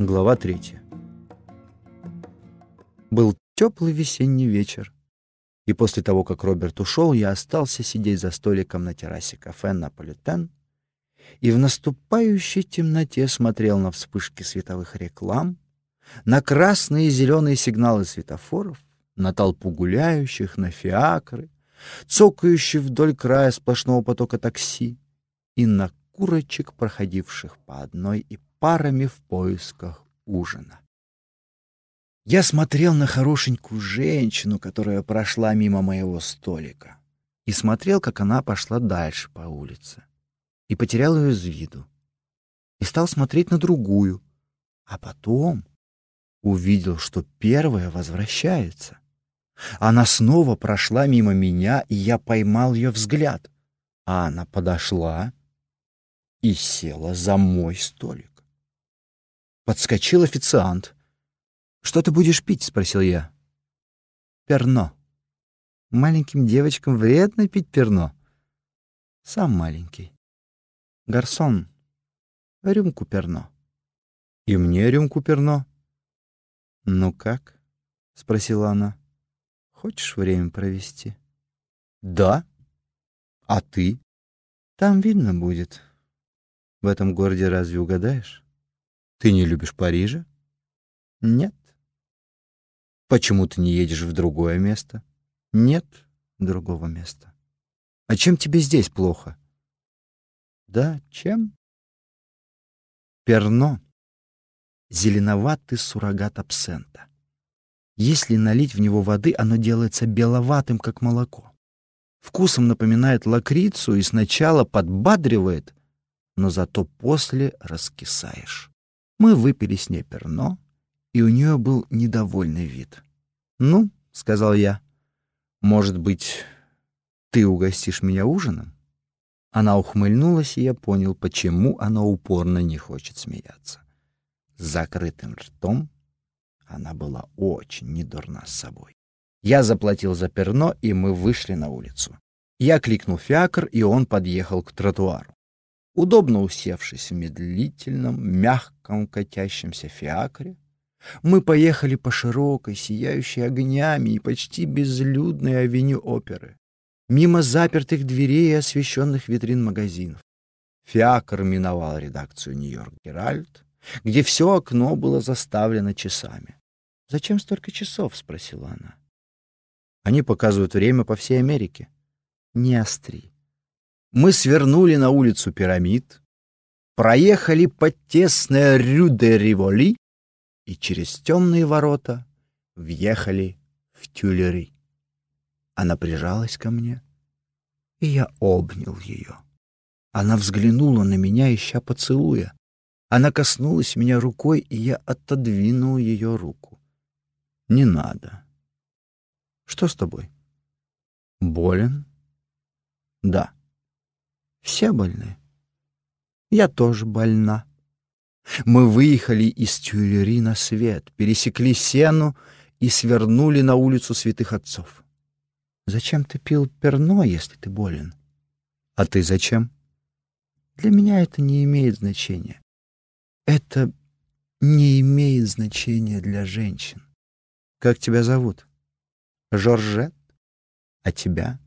Глава третья. Был теплый весенний вечер, и после того, как Роберт ушел, я остался сидеть за столиком на террасе кафе «Наполитен» и в наступающей темноте смотрел на вспышки световых реклам, на красные и зеленые сигналы светофоров, на толпу гуляющих, на фиакры, цокающих вдоль края сплошного потока такси и на курочек, проходивших по одной и парами в поисках ужина. Я смотрел на хорошенькую женщину, которая прошла мимо моего столика, и смотрел, как она пошла дальше по улице, и потерял ее из виду, и стал смотреть на другую, а потом увидел, что первая возвращается. Она снова прошла мимо меня, и я поймал ее взгляд, а она подошла и села за мой столик. Подскочил официант. «Что ты будешь пить?» — спросил я. «Перно. Маленьким девочкам вредно пить перно. Сам маленький. Гарсон, рюмку перно». «И мне рюмку перно». «Ну как?» — спросила она. «Хочешь время провести?» «Да. А ты?» «Там видно будет. В этом городе разве угадаешь?» Ты не любишь Парижа? Нет. Почему ты не едешь в другое место? Нет другого места. А чем тебе здесь плохо? Да, чем? Перно. Зеленоватый суррогат абсента. Если налить в него воды, оно делается беловатым, как молоко. Вкусом напоминает лакрицу и сначала подбадривает, но зато после раскисаешь. Мы выпили с ней перно, и у нее был недовольный вид. «Ну», — сказал я, — «может быть, ты угостишь меня ужином?» Она ухмыльнулась, и я понял, почему она упорно не хочет смеяться. С закрытым ртом она была очень недурна с собой. Я заплатил за перно, и мы вышли на улицу. Я кликнул фиакр, и он подъехал к тротуару. Удобно усевшись в медлительном, мягком катящемся фиакре, мы поехали по широкой, сияющей огнями и почти безлюдной авеню оперы, мимо запертых дверей и освещенных витрин магазинов. Фиакр миновал редакцию «Нью-Йорк Геральт», где все окно было заставлено часами. «Зачем столько часов?» — спросила она. «Они показывают время по всей Америке». «Не остри. Мы свернули на улицу Пирамид, проехали под тесное Рю-де-Риволи и через темные ворота въехали в Тюлери. Она прижалась ко мне, и я обнял ее. Она взглянула на меня, ища поцелуя. Она коснулась меня рукой, и я отодвинул ее руку. «Не надо». «Что с тобой?» «Болен?» «Да». Все больны. Я тоже больна. Мы выехали из Тюильри на свет, пересекли Сену и свернули на улицу святых отцов. Зачем ты пил перно, если ты болен? А ты зачем? Для меня это не имеет значения. Это не имеет значения для женщин. Как тебя зовут? Жоржет? А тебя?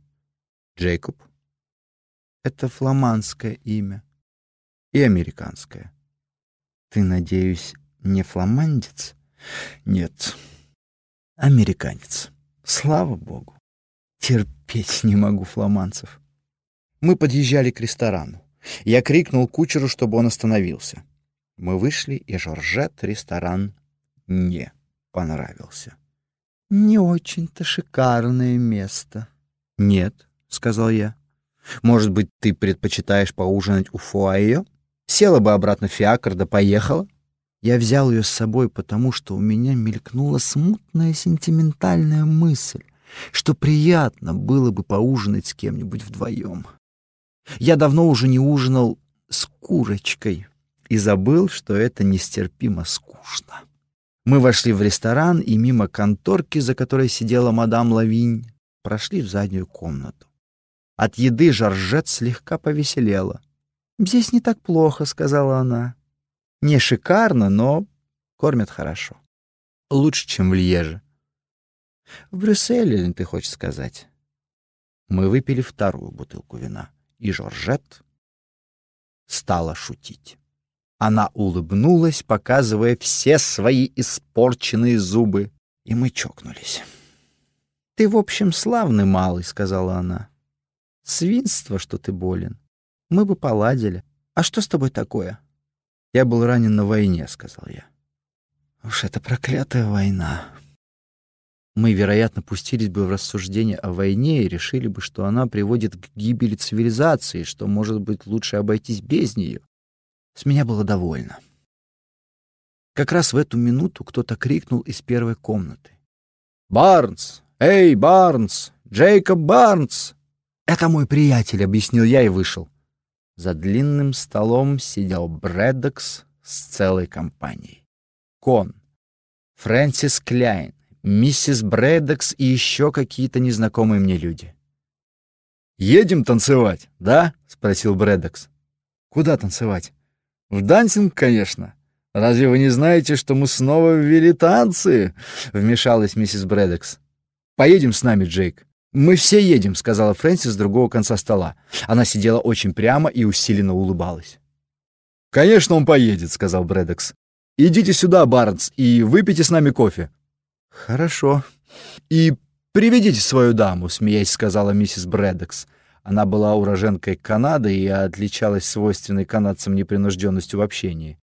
Джейкоб? Это фламандское имя. И американское. Ты, надеюсь, не фламандец? Нет. Американец. Слава богу. Терпеть не могу фламандцев. Мы подъезжали к ресторану. Я крикнул кучеру, чтобы он остановился. Мы вышли, и Жоржет ресторан не понравился. «Не очень-то шикарное место». «Нет», — сказал я. Может быть, ты предпочитаешь поужинать у Фуайо? Села бы обратно в фиакр да поехала. Я взял ее с собой, потому что у меня мелькнула смутная сентиментальная мысль, что приятно было бы поужинать с кем-нибудь вдвоем. Я давно уже не ужинал с курочкой и забыл, что это нестерпимо скучно. Мы вошли в ресторан и мимо конторки, за которой сидела мадам Лавинь, прошли в заднюю комнату. От еды Жоржет слегка повеселела. «Здесь не так плохо», — сказала она. «Не шикарно, но Кормят хорошо. Лучше, чем в Льеже. В Брюсселе, ты хочешь сказать. Мы выпили вторую бутылку вина, и Жоржет стала шутить. Она улыбнулась, показывая все свои испорченные зубы, и мы чокнулись. «Ты, в общем, славный малый», — сказала она. «Свинство, что ты болен. Мы бы поладили. А что с тобой такое?» «Я был ранен на войне», — сказал я. «Уж это проклятая война». Мы, вероятно, пустились бы в рассуждение о войне и решили бы, что она приводит к гибели цивилизации, что, может быть, лучше обойтись без нее. С меня было довольно. Как раз в эту минуту кто-то крикнул из первой комнаты. «Барнс! Эй, Барнс! Джейкоб Барнс!» «Это мой приятель», — объяснил я и вышел. За длинным столом сидел Брэддокс с целой компанией. Кон, Фрэнсис Кляйн, миссис Брэддокс и еще какие-то незнакомые мне люди. «Едем танцевать, да?» — спросил Брэддокс. «Куда танцевать?» «В дансинг, конечно. Разве вы не знаете, что мы снова ввели танцы?» — вмешалась миссис Брэддокс. «Поедем с нами, Джейк». «Мы все едем», — сказала Фрэнсис с другого конца стола. Она сидела очень прямо и усиленно улыбалась. «Конечно, он поедет», — сказал Брэдокс. «Идите сюда, Барнс, и выпейте с нами кофе». «Хорошо. И приведите свою даму», — смеясь сказала миссис Брэдокс. Она была уроженкой Канады и отличалась свойственной канадцам непринужденностью в общении.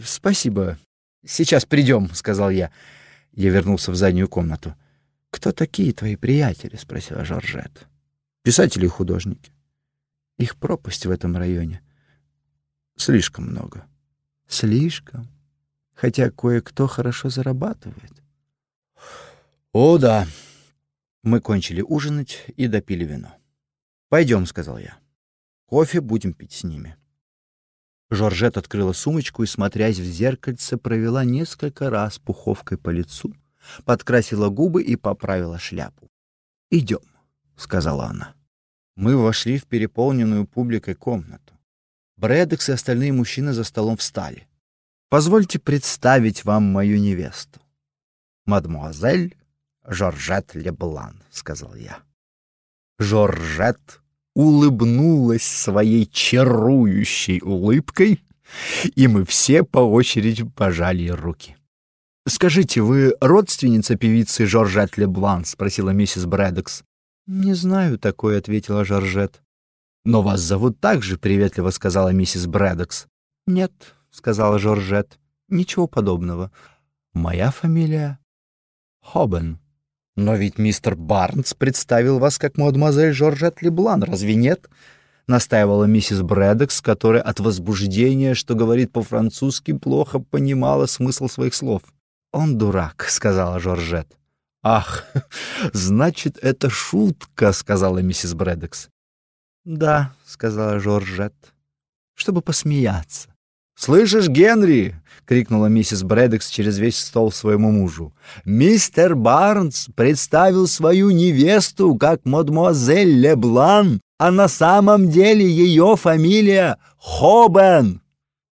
«Спасибо. Сейчас придем», — сказал я. Я вернулся в заднюю комнату. «Кто такие твои приятели?» — спросила Жоржет. «Писатели и художники. Их пропасть в этом районе. Слишком много. Слишком. Хотя кое-кто хорошо зарабатывает». «О, да». Мы кончили ужинать и допили вино. «Пойдем», — сказал я. «Кофе будем пить с ними». Жоржет открыла сумочку и, смотрясь в зеркальце, провела несколько раз пуховкой по лицу, подкрасила губы и поправила шляпу. «Идем», — сказала она. Мы вошли в переполненную публикой комнату. Брэдекс и остальные мужчины за столом встали. «Позвольте представить вам мою невесту. Мадмуазель Жоржет Леблан», — сказал я. Жоржет улыбнулась своей чарующей улыбкой, и мы все по очереди пожали руки. «Скажите, вы родственница певицы Жоржет Леблан?» — спросила миссис Брэдокс. «Не знаю такое», — ответила Жоржет. «Но вас зовут так же», — приветливо сказала миссис Брэдокс. «Нет», — сказала Жоржет, — «ничего подобного. Моя фамилия Хобен». «Но ведь мистер Барнс представил вас как мадемуазель Жоржет Леблан, разве нет?» — настаивала миссис Брэдокс, которая от возбуждения, что говорит по-французски, плохо понимала смысл своих слов. «Он дурак», — сказала Жоржет. «Ах, значит, это шутка», — сказала миссис Брэдекс. «Да», — сказала Жоржет, — «чтобы посмеяться». «Слышишь, Генри?» — крикнула миссис Брэдекс через весь стол своему мужу. «Мистер Барнс представил свою невесту как мадемуазель Леблан, а на самом деле ее фамилия Хобен».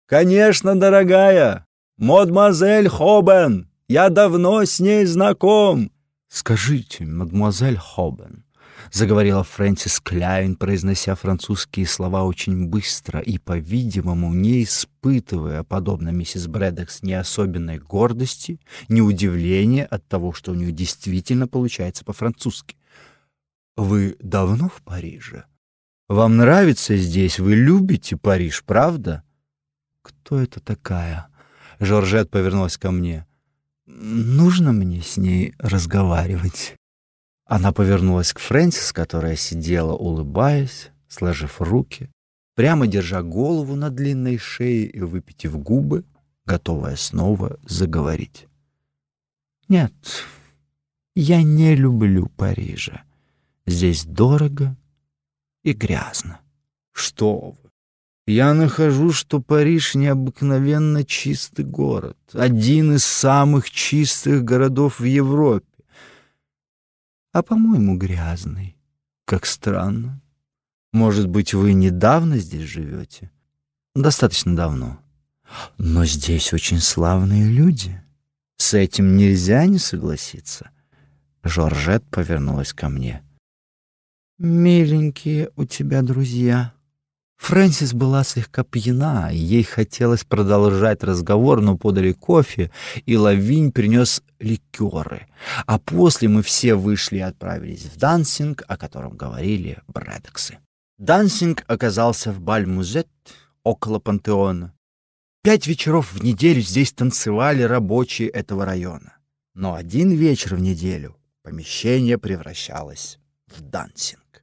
«Конечно, дорогая, «Мадемуазель Хобен! Я давно с ней знаком!» «Скажите, мадемуазель Хобен», — заговорила Фрэнсис Кляйн, произнося французские слова очень быстро и, по-видимому, не испытывая, подобно миссис Брэдекс, ни особенной гордости, ни удивления от того, что у нее действительно получается по-французски. «Вы давно в Париже? Вам нравится здесь? Вы любите Париж, правда?» «Кто это такая?» Жоржет повернулась ко мне. «Нужно мне с ней разговаривать?» Она повернулась к Фрэнсис, которая сидела, улыбаясь, сложив руки, прямо держа голову на длинной шее и выпитив губы, готовая снова заговорить. «Нет, я не люблю Парижа. Здесь дорого и грязно». «Что вы? Я нахожу, что Париж необыкновенно чистый город, один из самых чистых городов в Европе. А, по-моему, грязный. Как странно. Может быть, вы недавно здесь живете? Достаточно давно. Но здесь очень славные люди. С этим нельзя не согласиться. Жоржет повернулась ко мне. «Миленькие у тебя друзья». Фрэнсис была слегка пьяна, ей хотелось продолжать разговор, но подали кофе, и Лавинь принес ликеры. А после мы все вышли и отправились в дансинг, о котором говорили Брэдоксы. Дансинг оказался в Бальмузет около пантеона. Пять вечеров в неделю здесь танцевали рабочие этого района. Но один вечер в неделю помещение превращалось в дансинг.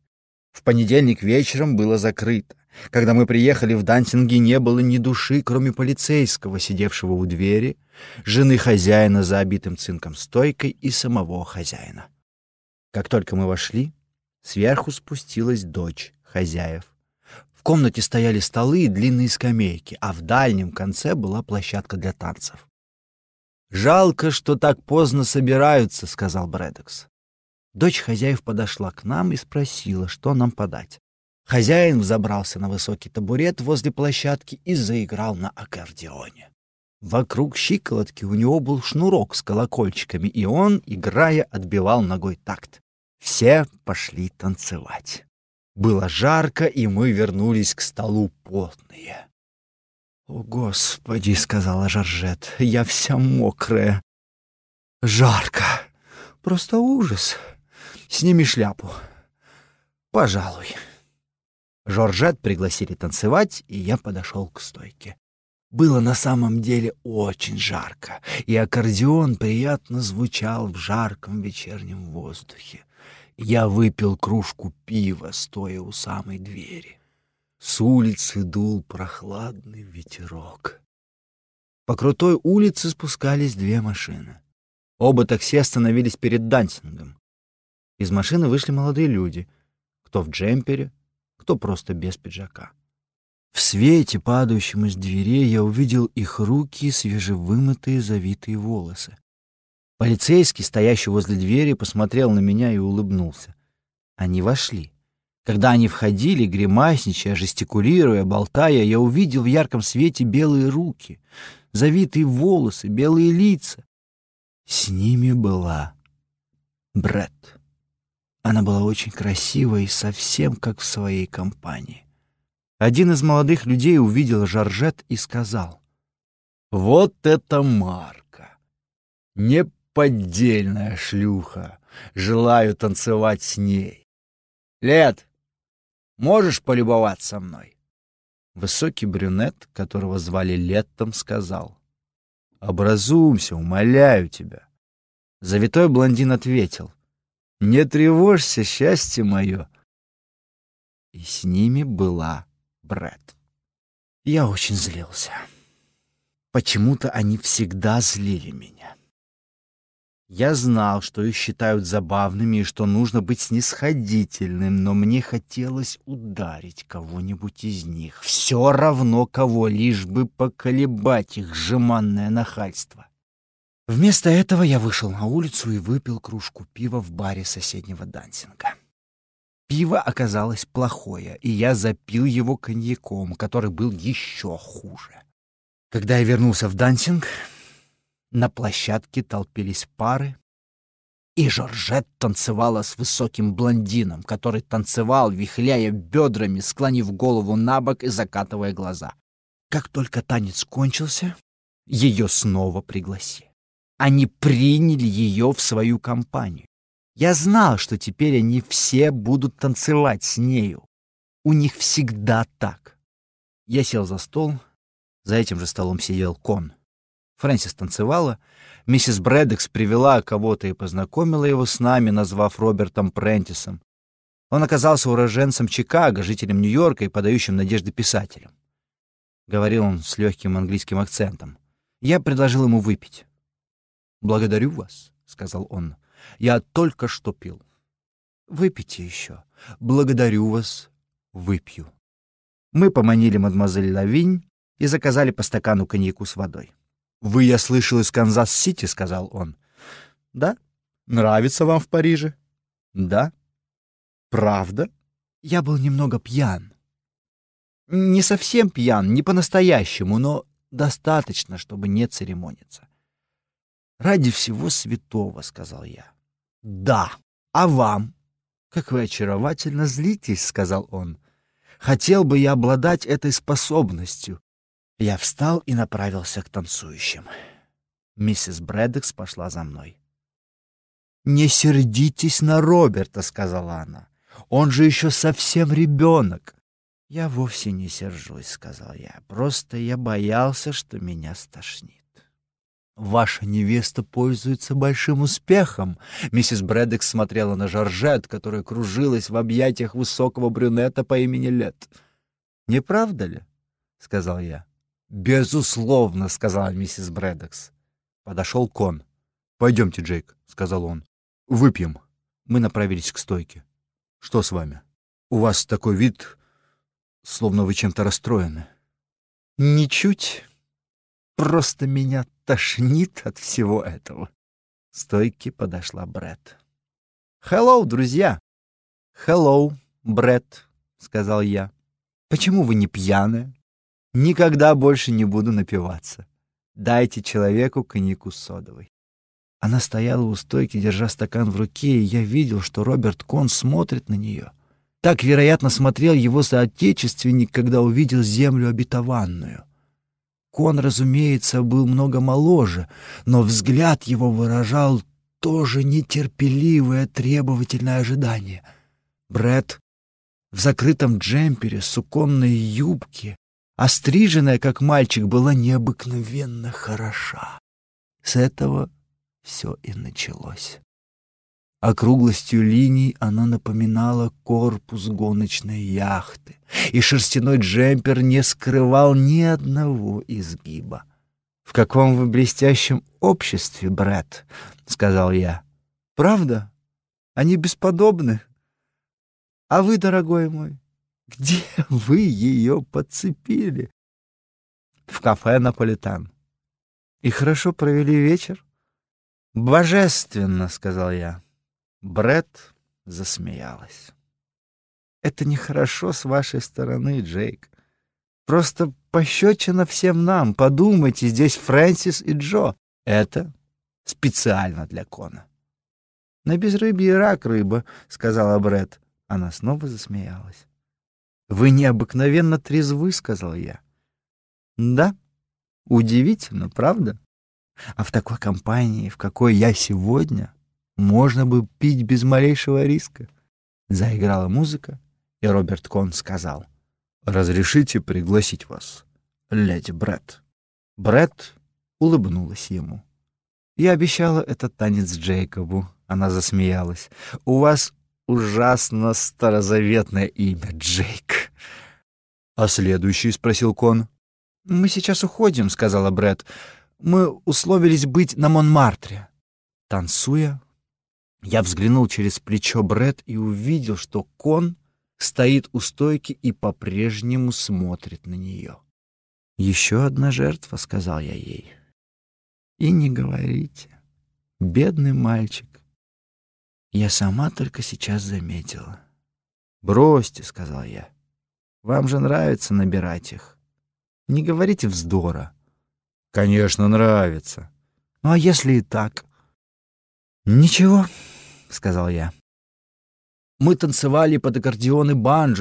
В понедельник вечером было закрыто. Когда мы приехали в Дансинге, не было ни души, кроме полицейского, сидевшего у двери, жены хозяина за обитым цинком стойкой и самого хозяина. Как только мы вошли, сверху спустилась дочь хозяев. В комнате стояли столы и длинные скамейки, а в дальнем конце была площадка для танцев. «Жалко, что так поздно собираются», — сказал Брэдокс. Дочь хозяев подошла к нам и спросила, что нам подать. Хозяин взобрался на высокий табурет возле площадки и заиграл на аккордеоне. Вокруг щиколотки у него был шнурок с колокольчиками, и он, играя, отбивал ногой такт. Все пошли танцевать. Было жарко, и мы вернулись к столу потные. «О, Господи!» — сказала Жоржет. «Я вся мокрая. Жарко. Просто ужас. Сними шляпу. Пожалуй». Жоржет пригласили танцевать, и я подошел к стойке. Было на самом деле очень жарко, и аккордеон приятно звучал в жарком вечернем воздухе. Я выпил кружку пива, стоя у самой двери. С улицы дул прохладный ветерок. По крутой улице спускались две машины. Оба такси остановились перед дансингом. Из машины вышли молодые люди, кто в джемпере, кто просто без пиджака. В свете, падающем из дверей, я увидел их руки свежевымытые завитые волосы. Полицейский, стоящий возле двери, посмотрел на меня и улыбнулся. Они вошли. Когда они входили, гримасничая, жестикулируя, болтая, я увидел в ярком свете белые руки, завитые волосы, белые лица. С ними была Бред. Она была очень красива и совсем как в своей компании. Один из молодых людей увидел Жоржет и сказал, «Вот это Марка! Не поддельная шлюха. Желаю танцевать с ней. Лет, можешь полюбоваться мной?» Высокий брюнет, которого звали Леттом, сказал. «Образумся, умоляю тебя». Завитой блондин ответил. «Не тревожься, счастье мое». И с ними была Брэд. Я очень злился. Почему-то они всегда злили меня. Я знал, что их считают забавными и что нужно быть снисходительным, но мне хотелось ударить кого-нибудь из них. Все равно кого, лишь бы поколебать их жеманное нахальство. Вместо этого я вышел на улицу и выпил кружку пива в баре соседнего дансинга. Пиво оказалось плохое, и я запил его коньяком, который был еще хуже. Когда я вернулся в дансинг, на площадке толпились пары, и Жоржет танцевала с высоким блондином, который танцевал, вихляя бедрами, склонив голову на бок и закатывая глаза. Как только танец кончился, ее снова пригласили. Они приняли ее в свою компанию. Я знал, что теперь они все будут танцевать с нею. У них всегда так. Я сел за стол. За этим же столом сидел Кон. Фрэнсис танцевала. Миссис Брэдекс привела кого-то и познакомила его с нами, назвав Робертом Прентисом. Он оказался уроженцем Чикаго, жителем Нью-Йорка и подающим надежды писателем. Говорил он с легким английским акцентом. Я предложил ему выпить. «Благодарю вас», — сказал он. «Я только что пил». «Выпейте еще». «Благодарю вас. Выпью». Мы поманили мадемуазель Лавинь и заказали по стакану коньяку с водой. «Вы, я слышал, из Канзас-Сити», — сказал он. «Да? Нравится вам в Париже?» «Да». «Правда?» Я был немного пьян. Не совсем пьян, не по-настоящему, но достаточно, чтобы не церемониться. «Ради всего святого», — сказал я. «Да, а вам?» «Как вы очаровательно злитесь», — сказал он. «Хотел бы я обладать этой способностью». Я встал и направился к танцующим. Миссис Брэдекс пошла за мной. «Не сердитесь на Роберта», — сказала она. «Он же еще совсем ребенок». «Я вовсе не сержусь», — сказал я. «Просто я боялся, что меня стошнит». «Ваша невеста пользуется большим успехом», — миссис Брэдекс смотрела на Жоржет, которая кружилась в объятиях высокого брюнета по имени Лет. «Не правда ли?» — сказал я. «Безусловно», — сказала миссис Брэдекс. Подошел Кон. «Пойдемте, Джейк», — сказал он. «Выпьем». Мы направились к стойке. «Что с вами? У вас такой вид, словно вы чем-то расстроены». «Ничуть. Просто меня тошнит от всего этого». К стойке подошла Бред. «Хеллоу, друзья!» «Хеллоу, Бред», — сказал я. «Почему вы не пьяны?» «Никогда больше не буду напиваться. Дайте человеку коньяку содовой». Она стояла у стойки, держа стакан в руке, и я видел, что Роберт Кон смотрит на нее. Так, вероятно, смотрел его соотечественник, когда увидел землю обетованную. Кон, разумеется, был много моложе, но взгляд его выражал тоже нетерпеливое, требовательное ожидание. Бред в закрытом джемпере, суконной юбке, остриженная, как мальчик, была необыкновенно хороша. С этого все и началось. Округлостью линий она напоминала корпус гоночной яхты, и шерстяной джемпер не скрывал ни одного изгиба. «В каком вы блестящем обществе, брат?» — сказал я. «Правда? Они бесподобны. А вы, дорогой мой, где вы ее подцепили?» «В кафе «Наполитан». «И хорошо провели вечер?» «Божественно», — сказал я. Бред засмеялась. «Это нехорошо с вашей стороны, Джейк. Просто пощечина всем нам. Подумайте, здесь Фрэнсис и Джо. Это специально для Кона». «На безрыбье рак рыба», — сказала Бред. Она снова засмеялась. «Вы необыкновенно трезвы», — сказал я. «Да, удивительно, правда?» А в такой компании, в какой я сегодня, можно бы пить без малейшего риска. Заиграла музыка, и Роберт Кон сказал. «Разрешите пригласить вас, леди Брэд?» Брэд улыбнулась ему. «Я обещала этот танец Джейкобу». Она засмеялась. «У вас ужасно старозаветное имя, Джейк». «А следующий?» — спросил Кон. «Мы сейчас уходим», — сказала Брэд. Мы условились быть на Монмартре. Танцуя, я взглянул через плечо Бред и увидел, что Кон стоит у стойки и по-прежнему смотрит на нее. «Еще одна жертва», — сказал я ей. «И не говорите. Бедный мальчик. Я сама только сейчас заметила». «Бросьте», — сказал я. «Вам же нравится набирать их. Не говорите вздора. Конечно, нравится. Ну а если и так? Ничего, сказал я. Мы танцевали под аккордеон и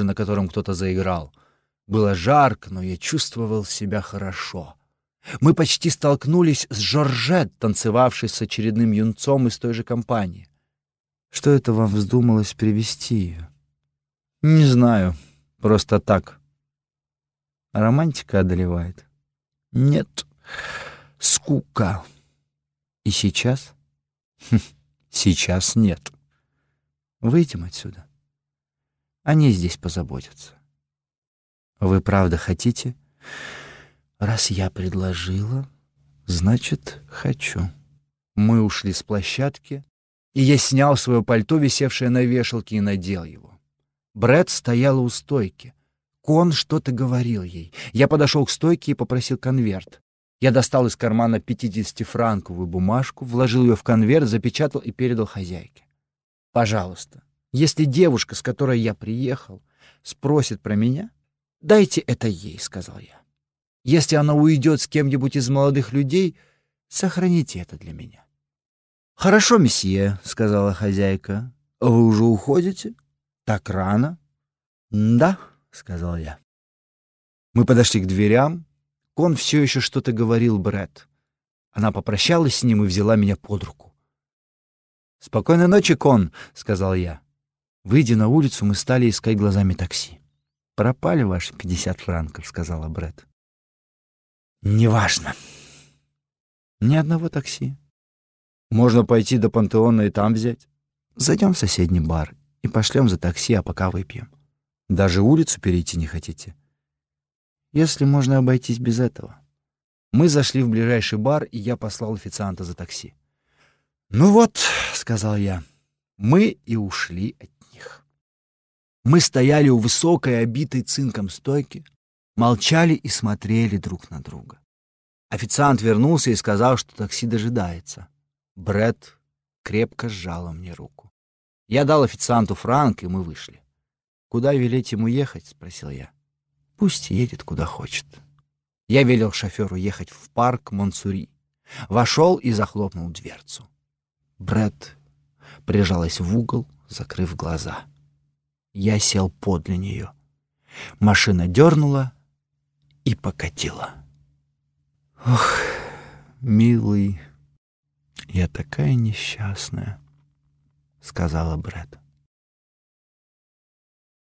на котором кто-то заиграл. Было жарко, но я чувствовал себя хорошо. Мы почти столкнулись с Жоржет, танцевавшей с очередным юнцом из той же компании. Что это вам вздумалось привести ее? Не знаю, просто так. Романтика одолевает. Нет, скука. И сейчас? Хм, сейчас нет. Выйдем отсюда. Они здесь позаботятся. Вы правда хотите? Раз я предложила, значит, хочу. Мы ушли с площадки, и я снял свое пальто, висевшее на вешалке, и надел его. Брэд стояла у стойки. Кон что-то говорил ей. Я подошел к стойке и попросил конверт. Я достал из кармана 50-франковую бумажку, вложил ее в конверт, запечатал и передал хозяйке. «Пожалуйста, если девушка, с которой я приехал, спросит про меня, дайте это ей», — сказал я. Если она уйдет с кем-нибудь из молодых людей, сохраните это для меня. «Хорошо, месье», — сказала хозяйка. «Вы уже уходите? Так рано?» «Да», — сказал я. Мы подошли к дверям. Кон все еще что-то говорил Брэд. Она попрощалась с ним и взяла меня под руку. «Спокойной ночи, Кон», — сказал я. Выйдя на улицу, мы стали искать глазами такси. «Пропали ваши пятьдесят франков», — сказала Брэд. «Неважно. Ни одного такси. Можно пойти до пантеона и там взять. Зайдем в соседний бар и пошлем за такси, а пока выпьем. Даже улицу перейти не хотите? Если можно обойтись без этого». Мы зашли в ближайший бар, и я послал официанта за такси. «Ну вот», — сказал я, — «мы и ушли от них». Мы стояли у высокой, обитой цинком стойки, молчали и смотрели друг на друга. Официант вернулся и сказал, что такси дожидается. Бред крепко сжала мне руку. Я дал официанту франк, и мы вышли. «Куда велеть ему ехать?» — спросил я. «Пусть едет, куда хочет». Я велел шоферу ехать в парк Монсури. Вошел и захлопнул дверцу. Бред прижалась в угол, закрыв глаза. Я сел подле нее. Машина дернула и покатила. Ох, милый, я такая несчастная, сказала Бред.